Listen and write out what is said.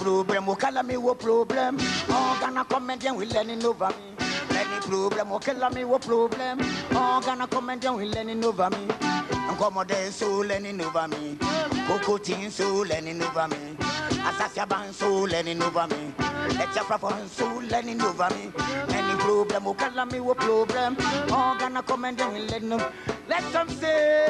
problem, o cala me o problem. Organa comedian will learning over me. Any problem, o cala me o problem. Organa comedian will learning over me. Nkɔmɔdé so learning over me. Kokotin so learning over me. Asasia ban so learning over me. Echa prafon so learning over me. Any problem, o cala me o problem. Organa comedian will learning over Let them say.